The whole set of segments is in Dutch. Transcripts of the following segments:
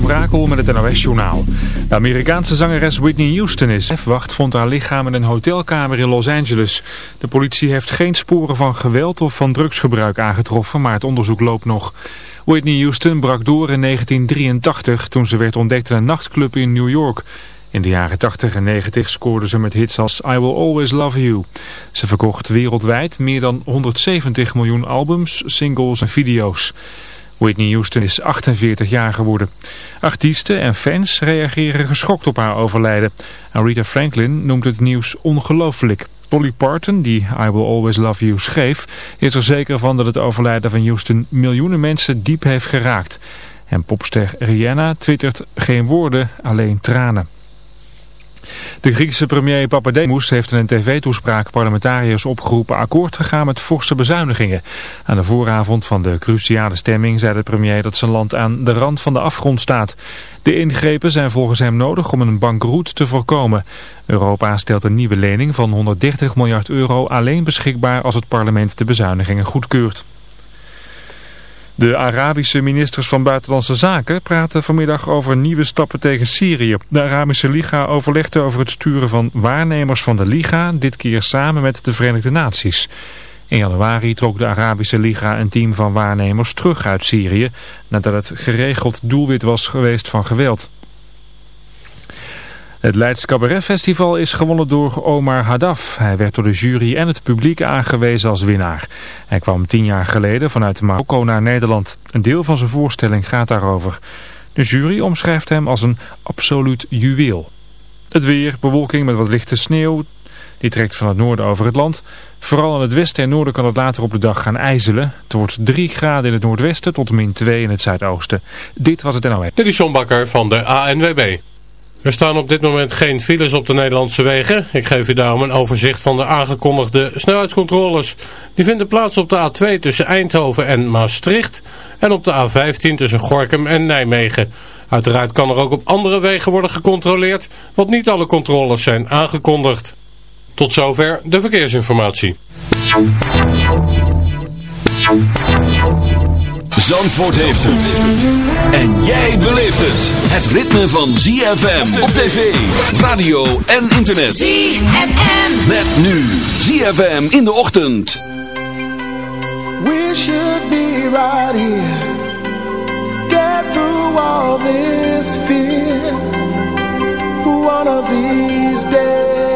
van Brakel met het NOS-journaal. De Amerikaanse zangeres Whitney Houston is wacht vond haar lichaam in een hotelkamer in Los Angeles. De politie heeft geen sporen van geweld of van drugsgebruik aangetroffen, maar het onderzoek loopt nog. Whitney Houston brak door in 1983 toen ze werd ontdekt in een nachtclub in New York. In de jaren 80 en 90 scoorde ze met hits als I Will Always Love You. Ze verkocht wereldwijd meer dan 170 miljoen albums, singles en video's. Whitney Houston is 48 jaar geworden. Artiesten en fans reageren geschokt op haar overlijden. Aretha Franklin noemt het nieuws ongelooflijk. Dolly Parton, die I Will Always Love You schreef, is er zeker van dat het overlijden van Houston miljoenen mensen diep heeft geraakt. En popster Rihanna twittert geen woorden, alleen tranen. De Griekse premier Papademos heeft in een tv-toespraak parlementariërs opgeroepen akkoord te gaan met forse bezuinigingen. Aan de vooravond van de cruciale stemming zei de premier dat zijn land aan de rand van de afgrond staat. De ingrepen zijn volgens hem nodig om een bankroet te voorkomen. Europa stelt een nieuwe lening van 130 miljard euro alleen beschikbaar als het parlement de bezuinigingen goedkeurt. De Arabische ministers van Buitenlandse Zaken praten vanmiddag over nieuwe stappen tegen Syrië. De Arabische Liga overlegde over het sturen van waarnemers van de Liga, dit keer samen met de Verenigde Naties. In januari trok de Arabische Liga een team van waarnemers terug uit Syrië, nadat het geregeld doelwit was geweest van geweld. Het Leids Cabaret Festival is gewonnen door Omar Haddaf. Hij werd door de jury en het publiek aangewezen als winnaar. Hij kwam tien jaar geleden vanuit Marokko naar Nederland. Een deel van zijn voorstelling gaat daarover. De jury omschrijft hem als een absoluut juweel. Het weer, bewolking met wat lichte sneeuw. Die trekt van het noorden over het land. Vooral in het westen en noorden kan het later op de dag gaan ijzelen. Het wordt 3 graden in het noordwesten tot min 2 in het zuidoosten. Dit was het NOS. Dit is van de ANWB. Er staan op dit moment geen files op de Nederlandse wegen. Ik geef u daarom een overzicht van de aangekondigde snelheidscontroles. Die vinden plaats op de A2 tussen Eindhoven en Maastricht en op de A15 tussen Gorkum en Nijmegen. Uiteraard kan er ook op andere wegen worden gecontroleerd, want niet alle controles zijn aangekondigd. Tot zover de verkeersinformatie. Zandvoort heeft het. En jij beleeft het. Het ritme van ZFM op tv, radio en internet. ZFM. Met nu ZFM in de ochtend. We should be right here. Get through all this fear. One of these days.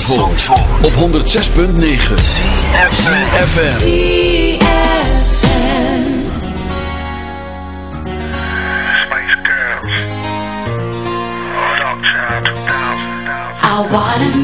Zandvoort, op 106.9 FM I wanna make you pale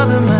another man.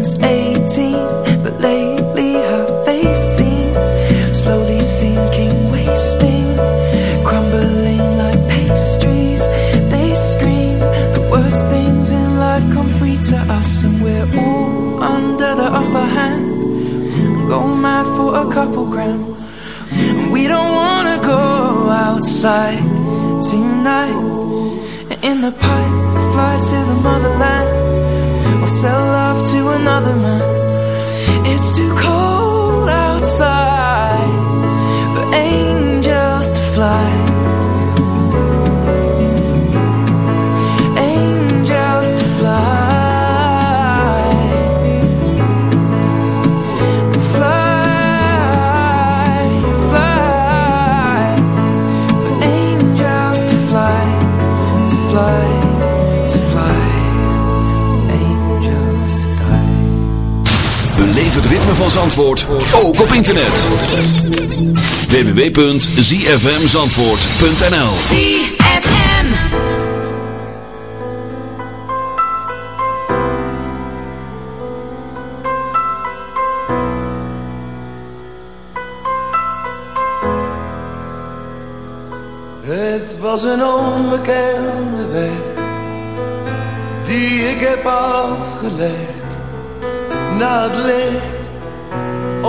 tonight. In the pipe, fly to the motherland. Or sell love to another man. Van Zandvoort, ook op internet. www.zfmzandvoort.nl ZFM. Het was een onbekende weg die ik heb afgelegd naar het licht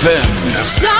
ZFM.